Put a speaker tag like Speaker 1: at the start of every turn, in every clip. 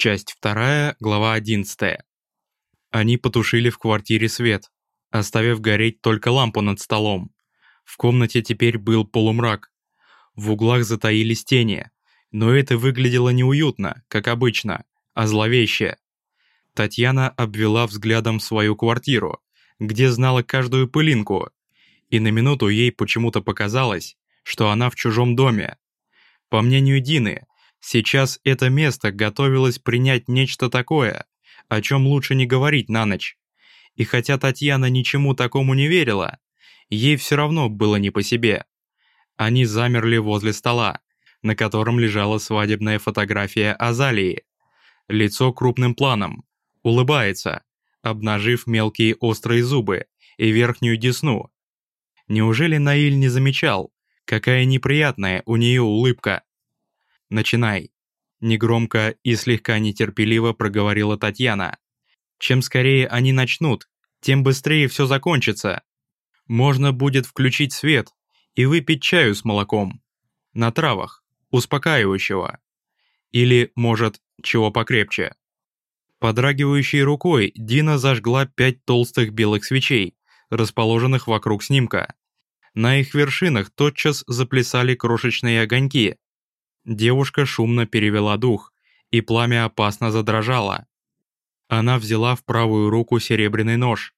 Speaker 1: Часть 2, глава 11. Они потушили в квартире свет, оставив гореть только лампу над столом. В комнате теперь был полумрак. В углах затаились тени, но это выглядело неуютно, как обычно, а зловеще. Татьяна обвела взглядом свою квартиру, где знала каждую пылинку, и на минуту ей почему-то показалось, что она в чужом доме. По мнению Дины, Сейчас это место готовилось принять нечто такое, о чем лучше не говорить на ночь. И хотя Татьяна ничему такому не верила, ей все равно было не по себе. Они замерли возле стола, на котором лежала свадебная фотография Азалии. Лицо крупным планом, улыбается, обнажив мелкие острые зубы и верхнюю десну. Неужели Наиль не замечал, какая неприятная у нее улыбка? Начинай!» Негромко и слегка нетерпеливо проговорила Татьяна. «Чем скорее они начнут, тем быстрее все закончится. Можно будет включить свет и выпить чаю с молоком. На травах, успокаивающего. Или, может, чего покрепче». Подрагивающей рукой Дина зажгла пять толстых белых свечей, расположенных вокруг снимка. На их вершинах тотчас заплясали крошечные огоньки, Девушка шумно перевела дух, и пламя опасно задрожало. Она взяла в правую руку серебряный нож.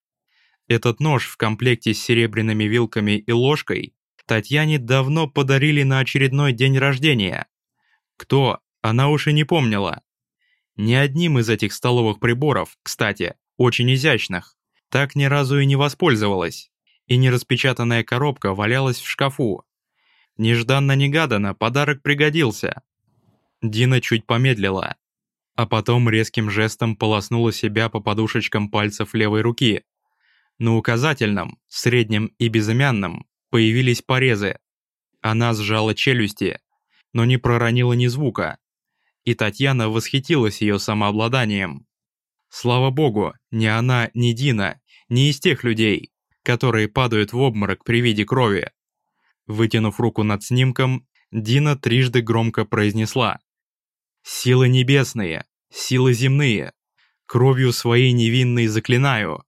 Speaker 1: Этот нож в комплекте с серебряными вилками и ложкой Татьяне давно подарили на очередной день рождения. Кто, она уж и не помнила. Ни одним из этих столовых приборов, кстати, очень изящных, так ни разу и не воспользовалась, и нераспечатанная коробка валялась в шкафу, Нежданно-негаданно подарок пригодился. Дина чуть помедлила, а потом резким жестом полоснула себя по подушечкам пальцев левой руки. На указательном, среднем и безымянном появились порезы. Она сжала челюсти, но не проронила ни звука. И Татьяна восхитилась ее самообладанием. Слава богу, ни она, ни Дина, не из тех людей, которые падают в обморок при виде крови. Вытянув руку над снимком, Дина трижды громко произнесла «Силы небесные, силы земные, кровью своей невинной заклинаю,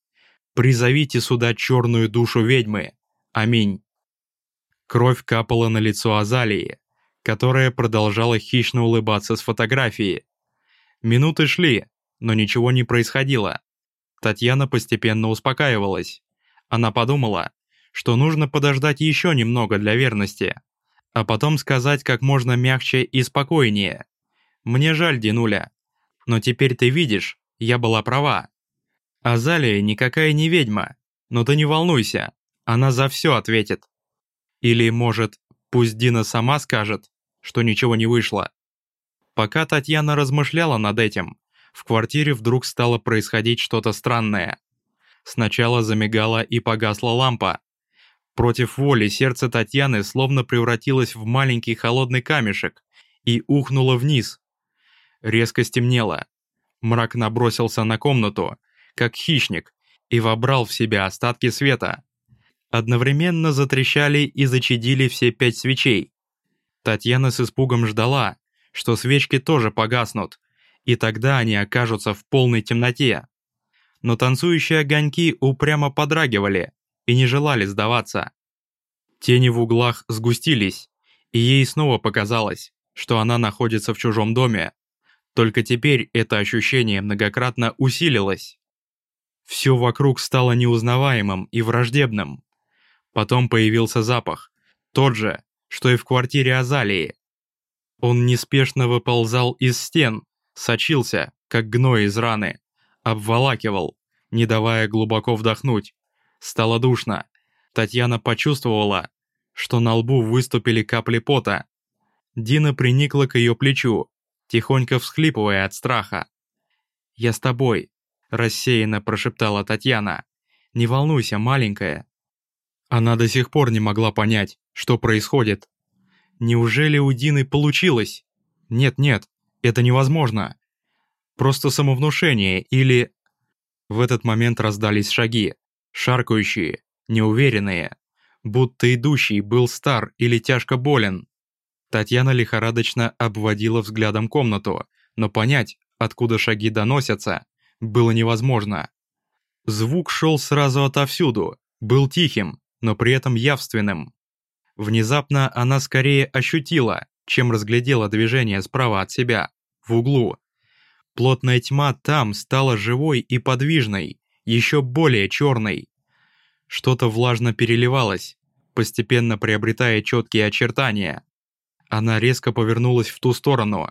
Speaker 1: призовите сюда черную душу ведьмы. Аминь». Кровь капала на лицо Азалии, которая продолжала хищно улыбаться с фотографии. Минуты шли, но ничего не происходило. Татьяна постепенно успокаивалась. Она подумала, что нужно подождать еще немного для верности, а потом сказать как можно мягче и спокойнее. «Мне жаль, Динуля, но теперь ты видишь, я была права. Азалия никакая не ведьма, но ты не волнуйся, она за все ответит. Или, может, пусть Дина сама скажет, что ничего не вышло». Пока Татьяна размышляла над этим, в квартире вдруг стало происходить что-то странное. Сначала замигала и погасла лампа, Против воли сердце Татьяны словно превратилось в маленький холодный камешек и ухнуло вниз. Резко стемнело. Мрак набросился на комнату, как хищник, и вобрал в себя остатки света. Одновременно затрещали и зачадили все пять свечей. Татьяна с испугом ждала, что свечки тоже погаснут, и тогда они окажутся в полной темноте. Но танцующие огоньки упрямо подрагивали, и не желали сдаваться. Тени в углах сгустились, и ей снова показалось, что она находится в чужом доме. Только теперь это ощущение многократно усилилось. Все вокруг стало неузнаваемым и враждебным. Потом появился запах, тот же, что и в квартире Азалии. Он неспешно выползал из стен, сочился, как гной из раны, обволакивал, не давая глубоко вдохнуть. Стало душно. Татьяна почувствовала, что на лбу выступили капли пота. Дина приникла к ее плечу, тихонько всхлипывая от страха. «Я с тобой», – рассеянно прошептала Татьяна. «Не волнуйся, маленькая». Она до сих пор не могла понять, что происходит. Неужели у Дины получилось? Нет-нет, это невозможно. Просто самовнушение или... В этот момент раздались шаги шаркающие, неуверенные, будто идущий был стар или тяжко болен. Татьяна лихорадочно обводила взглядом комнату, но понять, откуда шаги доносятся, было невозможно. Звук шел сразу отовсюду, был тихим, но при этом явственным. Внезапно она скорее ощутила, чем разглядела движение справа от себя, в углу. Плотная тьма там стала живой и подвижной, еще более черной. Что-то влажно переливалось, постепенно приобретая четкие очертания. Она резко повернулась в ту сторону.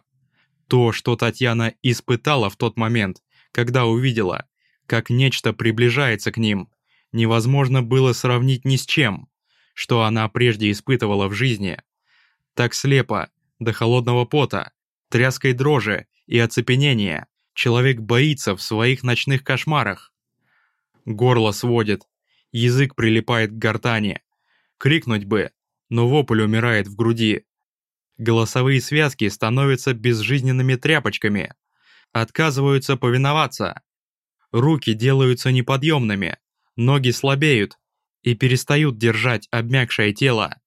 Speaker 1: То, что Татьяна испытала в тот момент, когда увидела, как нечто приближается к ним, невозможно было сравнить ни с чем, что она прежде испытывала в жизни. Так слепо, до холодного пота, тряской дрожи и оцепенения человек боится в своих ночных кошмарах. Горло сводит, язык прилипает к гортани. Крикнуть бы, но вопль умирает в груди. Голосовые связки становятся безжизненными тряпочками, отказываются повиноваться. Руки делаются неподъемными, ноги слабеют и перестают держать обмякшее тело.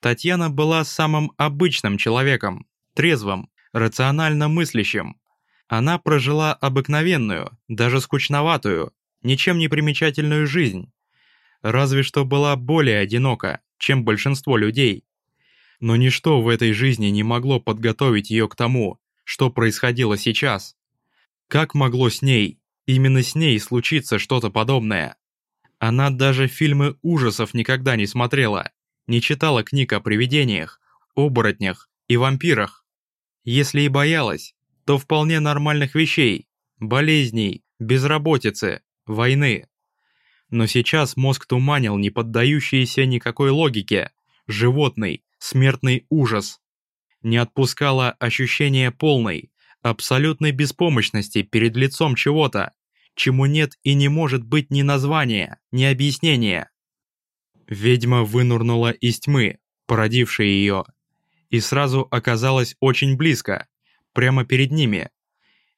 Speaker 1: Татьяна была самым обычным человеком, трезвым, рационально мыслящим. Она прожила обыкновенную, даже скучноватую, ничем не примечательную жизнь. Разве что была более одинока, чем большинство людей. Но ничто в этой жизни не могло подготовить ее к тому, что происходило сейчас. Как могло с ней, именно с ней случиться что-то подобное? Она даже фильмы ужасов никогда не смотрела, не читала книг о привидениях, оборотнях и вампирах. Если и боялась, то вполне нормальных вещей, болезней, безработицы, войны. Но сейчас мозг туманил не поддающийся никакой логике, животный, смертный ужас. Не отпускало ощущение полной, абсолютной беспомощности перед лицом чего-то, чему нет и не может быть ни названия, ни объяснения. Ведьма вынурнула из тьмы, породившей ее, и сразу оказалась очень близко, прямо перед ними.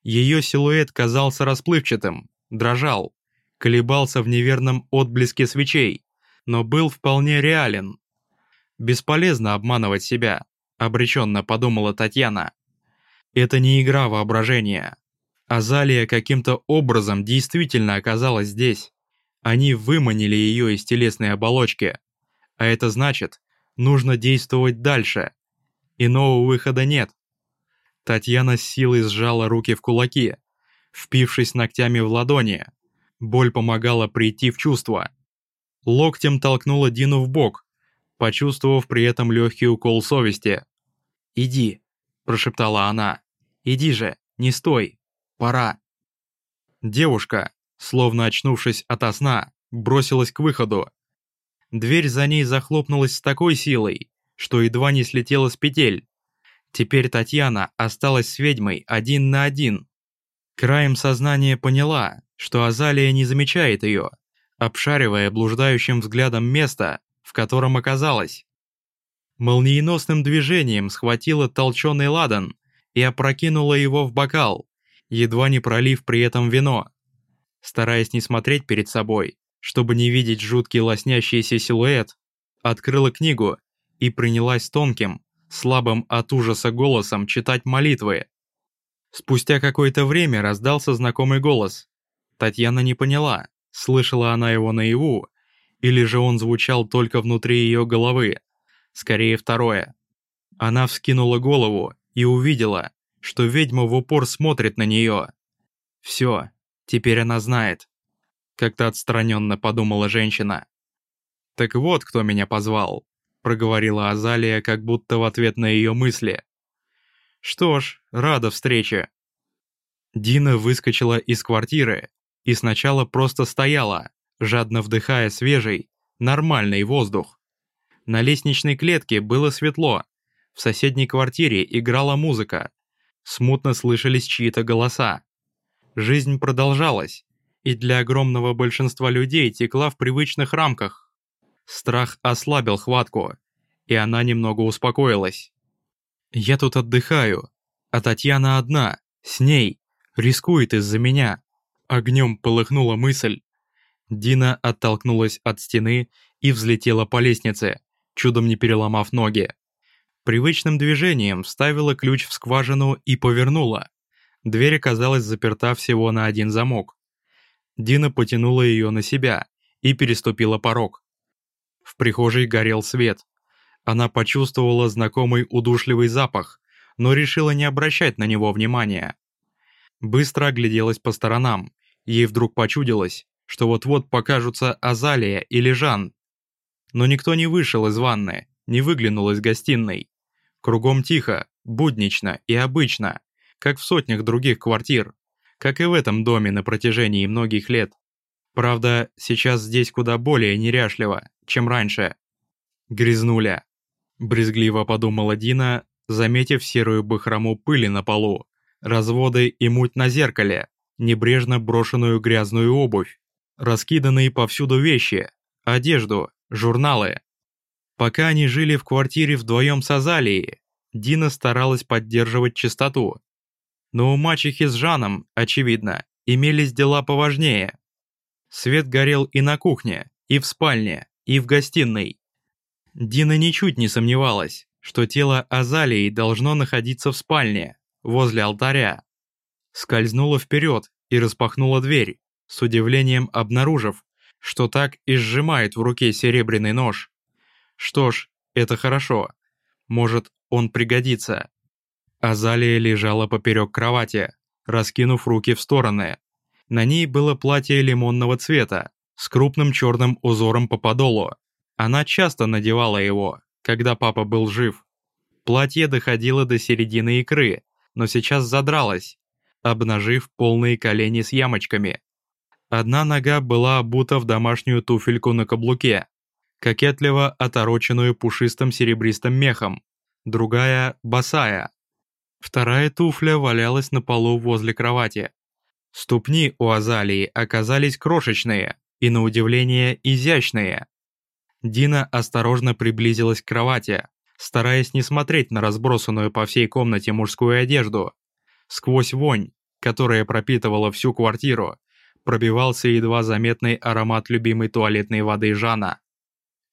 Speaker 1: Ее силуэт казался расплывчатым, дрожал, колебался в неверном отблеске свечей, но был вполне реален. Бесполезно обманывать себя, обреченно подумала Татьяна. Это не игра воображения. Азалия каким-то образом действительно оказалась здесь. Они выманили ее из телесной оболочки. А это значит, нужно действовать дальше. Иного выхода нет. Татьяна с силой сжала руки в кулаки, впившись ногтями в ладони. Боль помогала прийти в чувство. Локтем толкнула Дину в бок, почувствовав при этом легкий укол совести. «Иди», – прошептала она. «Иди же, не стой, пора». Девушка, словно очнувшись ото сна, бросилась к выходу. Дверь за ней захлопнулась с такой силой, что едва не слетела с петель. Теперь Татьяна осталась с ведьмой один на один. Краем сознания поняла, что Азалия не замечает ее, обшаривая блуждающим взглядом место, в котором оказалась. Молниеносным движением схватила толченый ладан и опрокинула его в бокал, едва не пролив при этом вино. Стараясь не смотреть перед собой, чтобы не видеть жуткий лоснящийся силуэт, открыла книгу и принялась тонким, слабым от ужаса голосом читать молитвы. Спустя какое-то время раздался знакомый голос. Татьяна не поняла, слышала она его наяву, или же он звучал только внутри ее головы. Скорее второе. Она вскинула голову и увидела, что ведьма в упор смотрит на нее. Все, теперь она знает. Как-то отстраненно подумала женщина. Так вот, кто меня позвал проговорила Азалия, как будто в ответ на ее мысли. «Что ж, рада встрече». Дина выскочила из квартиры и сначала просто стояла, жадно вдыхая свежий, нормальный воздух. На лестничной клетке было светло, в соседней квартире играла музыка, смутно слышались чьи-то голоса. Жизнь продолжалась, и для огромного большинства людей текла в привычных рамках. Страх ослабил хватку, и она немного успокоилась. «Я тут отдыхаю, а Татьяна одна, с ней, рискует из-за меня». Огнем полыхнула мысль. Дина оттолкнулась от стены и взлетела по лестнице, чудом не переломав ноги. Привычным движением вставила ключ в скважину и повернула. Дверь оказалась заперта всего на один замок. Дина потянула ее на себя и переступила порог. В прихожей горел свет. Она почувствовала знакомый удушливый запах, но решила не обращать на него внимания. Быстро огляделась по сторонам. Ей вдруг почудилось, что вот-вот покажутся Азалия или Жан. Но никто не вышел из ванны, не выглянул из гостиной. Кругом тихо, буднично и обычно, как в сотнях других квартир, как и в этом доме на протяжении многих лет. Правда, сейчас здесь куда более неряшливо, чем раньше. Грязнуля. Брезгливо подумала Дина, заметив серую бахрому пыли на полу, разводы и муть на зеркале, небрежно брошенную грязную обувь, раскиданные повсюду вещи, одежду, журналы. Пока они жили в квартире вдвоем с Азалией, Дина старалась поддерживать чистоту. Но у мачехи с Жаном, очевидно, имелись дела поважнее. Свет горел и на кухне, и в спальне, и в гостиной. Дина ничуть не сомневалась, что тело Азалии должно находиться в спальне, возле алтаря. Скользнула вперед и распахнула дверь, с удивлением обнаружив, что так и сжимает в руке серебряный нож. Что ж, это хорошо. Может, он пригодится. Азалия лежала поперек кровати, раскинув руки в стороны. На ней было платье лимонного цвета, с крупным черным узором по подолу. Она часто надевала его, когда папа был жив. Платье доходило до середины икры, но сейчас задралось, обнажив полные колени с ямочками. Одна нога была обута в домашнюю туфельку на каблуке, кокетливо отороченную пушистым серебристым мехом, другая — босая. Вторая туфля валялась на полу возле кровати. Ступни у Азалии оказались крошечные и, на удивление, изящные. Дина осторожно приблизилась к кровати, стараясь не смотреть на разбросанную по всей комнате мужскую одежду. Сквозь вонь, которая пропитывала всю квартиру, пробивался едва заметный аромат любимой туалетной воды Жана.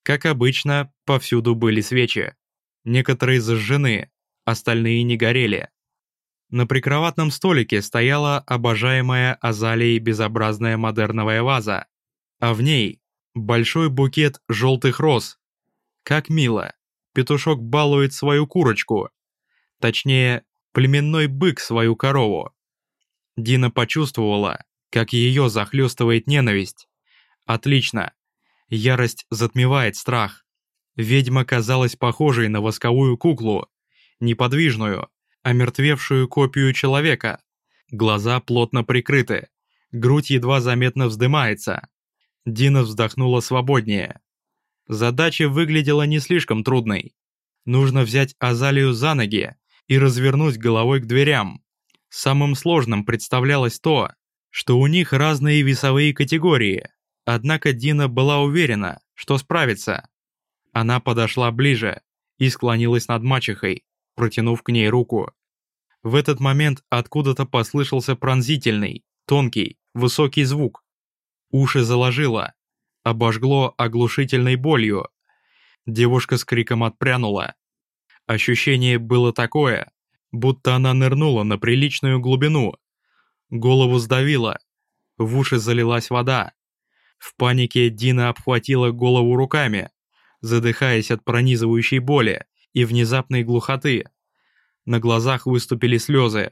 Speaker 1: Как обычно, повсюду были свечи. Некоторые зажжены, остальные не горели. На прикроватном столике стояла обожаемая Азалией безобразная модерновая ваза, а в ней большой букет желтых роз. Как мило, петушок балует свою курочку. Точнее, племенной бык свою корову. Дина почувствовала, как ее захлестывает ненависть. Отлично. Ярость затмевает страх. Ведьма казалась похожей на восковую куклу, неподвижную, омертвевшую копию человека. Глаза плотно прикрыты, грудь едва заметно вздымается. Дина вздохнула свободнее. Задача выглядела не слишком трудной. Нужно взять Азалию за ноги и развернуть головой к дверям. Самым сложным представлялось то, что у них разные весовые категории, однако Дина была уверена, что справится. Она подошла ближе и склонилась над мачехой, протянув к ней руку. В этот момент откуда-то послышался пронзительный, тонкий, высокий звук. Уши заложило, обожгло оглушительной болью. Девушка с криком отпрянула. Ощущение было такое, будто она нырнула на приличную глубину. Голову сдавило, в уши залилась вода. В панике Дина обхватила голову руками, задыхаясь от пронизывающей боли и внезапной глухоты. На глазах выступили слезы.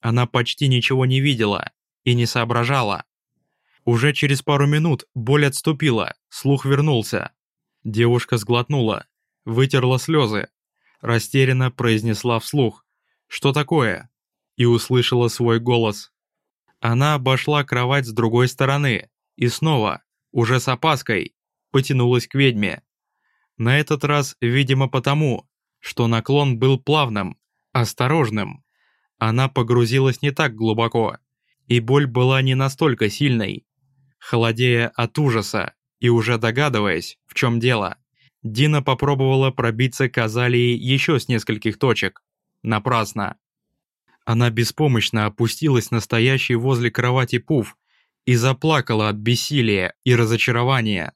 Speaker 1: Она почти ничего не видела и не соображала. Уже через пару минут боль отступила, слух вернулся. Девушка сглотнула, вытерла слезы, растерянно произнесла вслух «Что такое?» и услышала свой голос. Она обошла кровать с другой стороны и снова, уже с опаской, потянулась к ведьме. На этот раз, видимо, потому, что наклон был плавным, осторожным. Она погрузилась не так глубоко, и боль была не настолько сильной. Холодея от ужаса и уже догадываясь, в чем дело, Дина попробовала пробиться к Азалии еще с нескольких точек. Напрасно. Она беспомощно опустилась на стоящий возле кровати пуф и заплакала от бессилия и разочарования.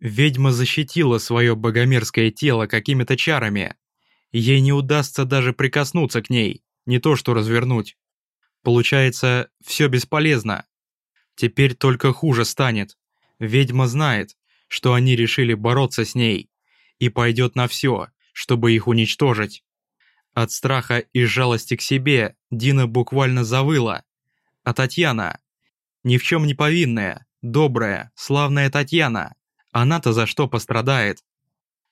Speaker 1: Ведьма защитила свое богомерзкое тело какими-то чарами, Ей не удастся даже прикоснуться к ней, не то что развернуть. Получается, все бесполезно. Теперь только хуже станет. Ведьма знает, что они решили бороться с ней, и пойдет на все, чтобы их уничтожить. От страха и жалости к себе Дина буквально завыла. А Татьяна, ни в чем не повинная, добрая, славная Татьяна, она-то за что пострадает?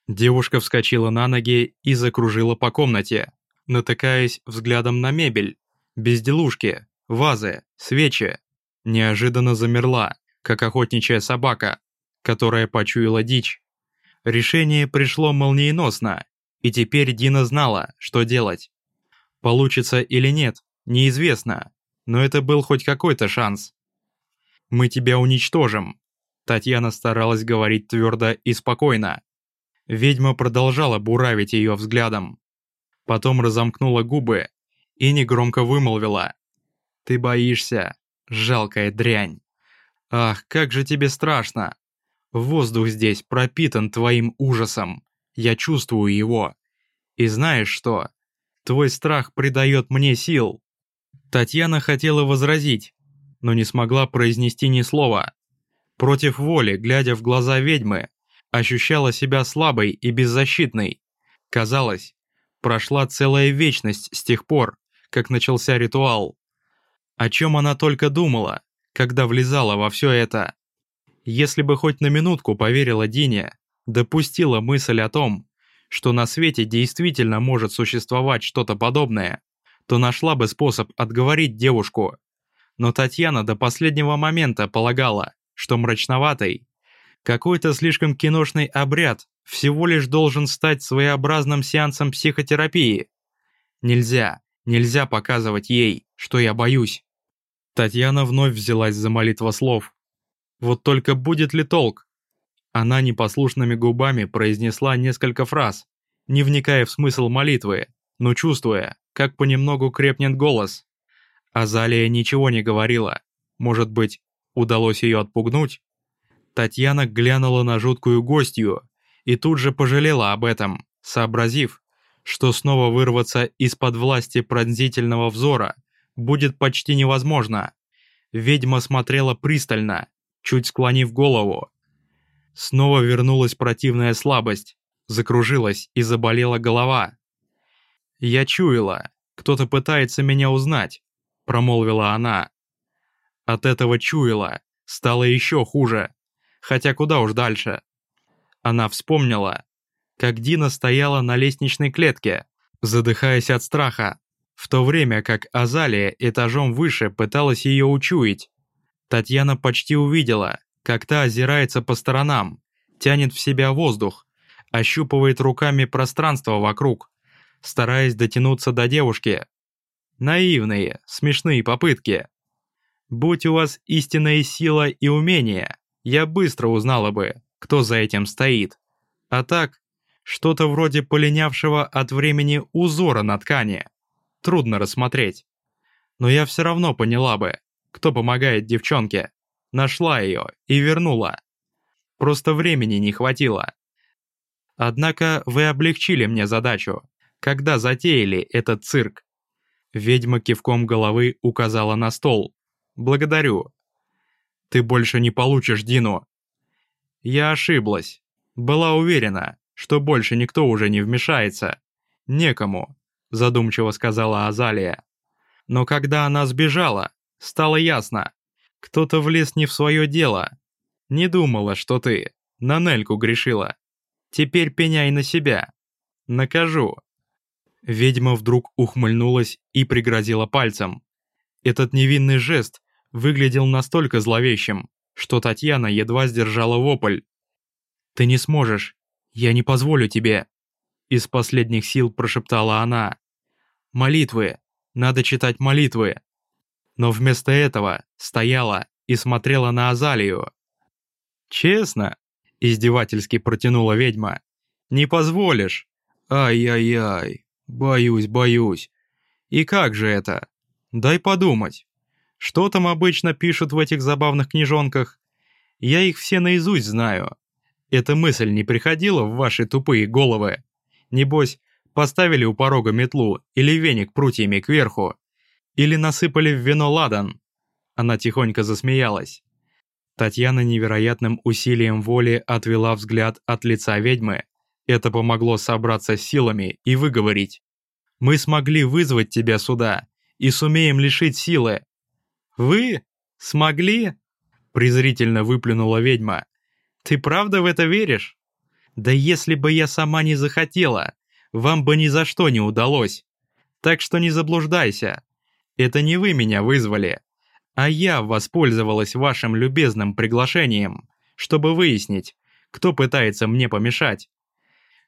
Speaker 1: Девушка вскочила на ноги и закружила по комнате, натыкаясь взглядом на мебель, безделушки, вазы, свечи. Неожиданно замерла, как охотничья собака, которая почуяла дичь. Решение пришло молниеносно, и теперь Дина знала, что делать. Получится или нет, неизвестно, но это был хоть какой-то шанс. «Мы тебя уничтожим», — Татьяна старалась говорить твердо и спокойно. Ведьма продолжала буравить ее взглядом. Потом разомкнула губы и негромко вымолвила. «Ты боишься, жалкая дрянь. Ах, как же тебе страшно. Воздух здесь пропитан твоим ужасом. Я чувствую его. И знаешь что? Твой страх придает мне сил». Татьяна хотела возразить, но не смогла произнести ни слова. Против воли, глядя в глаза ведьмы, ощущала себя слабой и беззащитной. Казалось, прошла целая вечность с тех пор, как начался ритуал. О чем она только думала, когда влезала во все это. Если бы хоть на минутку поверила Дине, допустила мысль о том, что на свете действительно может существовать что-то подобное, то нашла бы способ отговорить девушку. Но Татьяна до последнего момента полагала, что мрачноватый, какой-то слишком киношный обряд всего лишь должен стать своеобразным сеансом психотерапии. Нельзя, нельзя показывать ей, что я боюсь. Татьяна вновь взялась за молитвослов. Вот только будет ли толк? Она непослушными губами произнесла несколько фраз, не вникая в смысл молитвы, но чувствуя, как понемногу крепнет голос. Азалия ничего не говорила. Может быть, удалось ее отпугнуть? Татьяна глянула на жуткую гостью и тут же пожалела об этом, сообразив, что снова вырваться из-под власти пронзительного взора будет почти невозможно. Ведьма смотрела пристально, чуть склонив голову. Снова вернулась противная слабость, закружилась и заболела голова. «Я чуяла, кто-то пытается меня узнать», — промолвила она. От этого чуяла, стало еще хуже, хотя куда уж дальше. Она вспомнила, как Дина стояла на лестничной клетке, задыхаясь от страха, в то время как Азалия этажом выше пыталась ее учуять. Татьяна почти увидела, как та озирается по сторонам, тянет в себя воздух, ощупывает руками пространство вокруг, стараясь дотянуться до девушки. Наивные, смешные попытки. Будь у вас истинная сила и умение, я быстро узнала бы, кто за этим стоит. А так, что-то вроде полинявшего от времени узора на ткани. Трудно рассмотреть. Но я все равно поняла бы, кто помогает девчонке. Нашла ее и вернула. Просто времени не хватило. Однако вы облегчили мне задачу, когда затеяли этот цирк. Ведьма кивком головы указала на стол. «Благодарю. Ты больше не получишь Дину». Я ошиблась. Была уверена, что больше никто уже не вмешается. Некому, задумчиво сказала Азалия. Но когда она сбежала, стало ясно. Кто-то влез не в свое дело. Не думала, что ты. На Нельку грешила. Теперь пеняй на себя. Накажу. Ведьма вдруг ухмыльнулась и пригрозила пальцем. Этот невинный жест выглядел настолько зловещим, что Татьяна едва сдержала вопль. «Ты не сможешь. Я не позволю тебе!» Из последних сил прошептала она. «Молитвы. Надо читать молитвы». Но вместо этого стояла и смотрела на Азалию. «Честно?» – издевательски протянула ведьма. «Не позволишь? Ай-яй-яй, боюсь, боюсь. И как же это? Дай подумать. Что там обычно пишут в этих забавных книжонках? Я их все наизусть знаю. Эта мысль не приходила в ваши тупые головы? Небось, поставили у порога метлу или веник прутьями кверху Или насыпали в вино ладан?» Она тихонько засмеялась. Татьяна невероятным усилием воли отвела взгляд от лица ведьмы. Это помогло собраться с силами и выговорить. «Мы смогли вызвать тебя сюда и сумеем лишить силы». «Вы? Смогли?» презрительно выплюнула ведьма. «Ты правда в это веришь? Да если бы я сама не захотела, вам бы ни за что не удалось. Так что не заблуждайся. Это не вы меня вызвали, а я воспользовалась вашим любезным приглашением, чтобы выяснить, кто пытается мне помешать.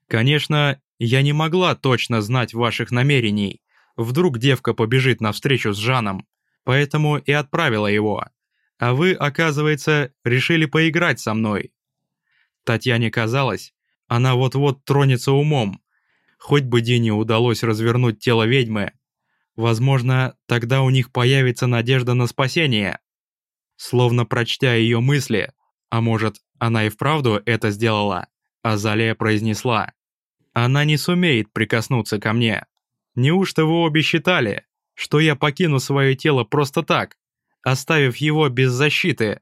Speaker 1: Конечно, я не могла точно знать ваших намерений. Вдруг девка побежит навстречу с Жаном, поэтому и отправила его. А вы, оказывается, решили поиграть со мной. Татьяне казалось, она вот-вот тронется умом. Хоть бы Дине удалось развернуть тело ведьмы. Возможно, тогда у них появится надежда на спасение. Словно прочтя ее мысли, а может, она и вправду это сделала, Азалия произнесла. «Она не сумеет прикоснуться ко мне. Неужто вы обе считали, что я покину свое тело просто так, оставив его без защиты?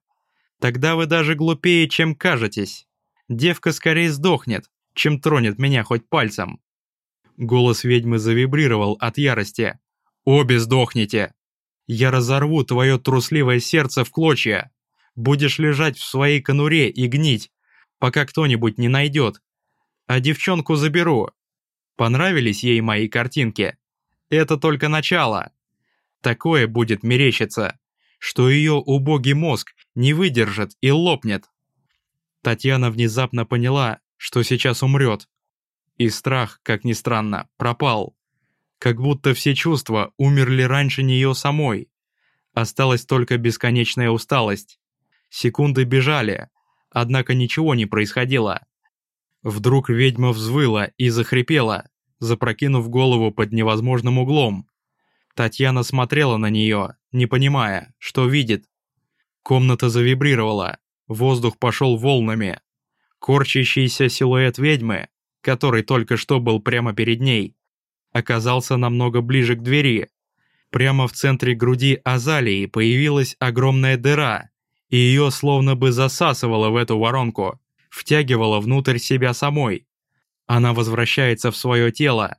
Speaker 1: Тогда вы даже глупее, чем кажетесь. Девка скорее сдохнет, чем тронет меня хоть пальцем». Голос ведьмы завибрировал от ярости. «Обе сдохнете! Я разорву твое трусливое сердце в клочья! Будешь лежать в своей конуре и гнить, пока кто-нибудь не найдет. А девчонку заберу. Понравились ей мои картинки? Это только начало. Такое будет мерещиться, что ее убогий мозг не выдержит и лопнет. Татьяна внезапно поняла, что сейчас умрет. И страх, как ни странно, пропал. Как будто все чувства умерли раньше нее самой. Осталась только бесконечная усталость. Секунды бежали, однако ничего не происходило. Вдруг ведьма взвыла и захрипела, запрокинув голову под невозможным углом. Татьяна смотрела на нее, не понимая, что видит. Комната завибрировала, Воздух пошел волнами. Корчащийся силуэт ведьмы, который только что был прямо перед ней, оказался намного ближе к двери. Прямо в центре груди Азалии появилась огромная дыра, и ее словно бы засасывало в эту воронку, втягивало внутрь себя самой. Она возвращается в свое тело.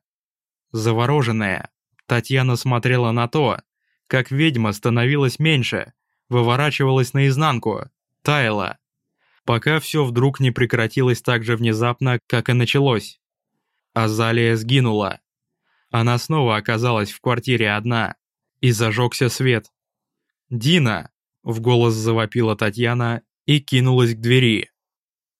Speaker 1: Завороженная, Татьяна смотрела на то, как ведьма становилась меньше, выворачивалась наизнанку, таяла, пока все вдруг не прекратилось так же внезапно, как и началось. Азалия сгинула. Она снова оказалась в квартире одна, и зажегся свет. «Дина!» — в голос завопила Татьяна и кинулась к двери.